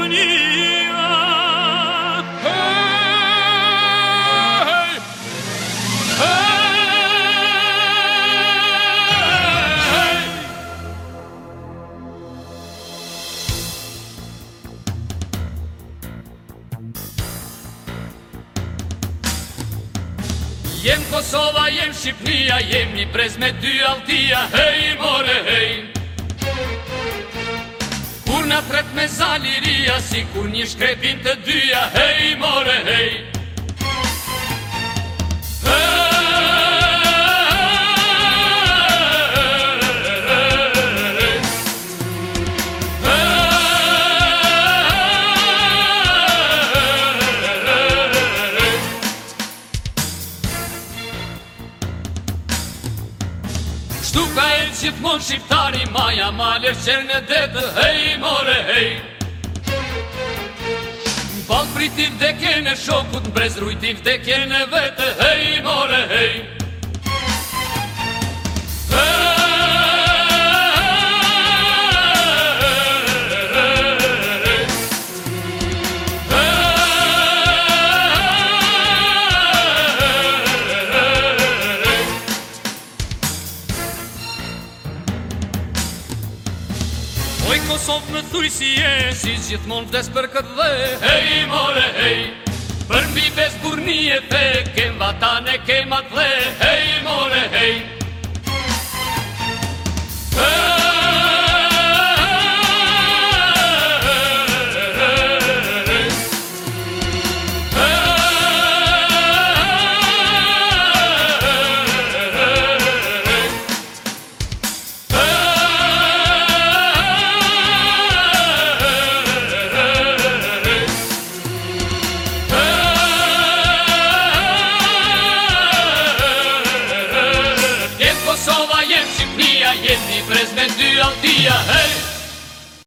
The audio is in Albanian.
Jem Kosova, jem Šipnija, jem i prezme Dualtija, hej more, tret me zaliria Si ku një shkrepin të dyja Hej, more, hej Shtuka e në qitë shqiptari Maja ma lef qërë në detë Hej more hej Në balë pritim dhe kene shokut Në brez rujti dhe kene vetë Hej more hej Oj Kosovë në thuj si e Si gjithmonë vdes për këtë dhe Hej more hej Për mbi bes burni e fe Kem vatane kem atë dhe Hej Sova jenë që pia Jenë i brezme dy aldia Hej!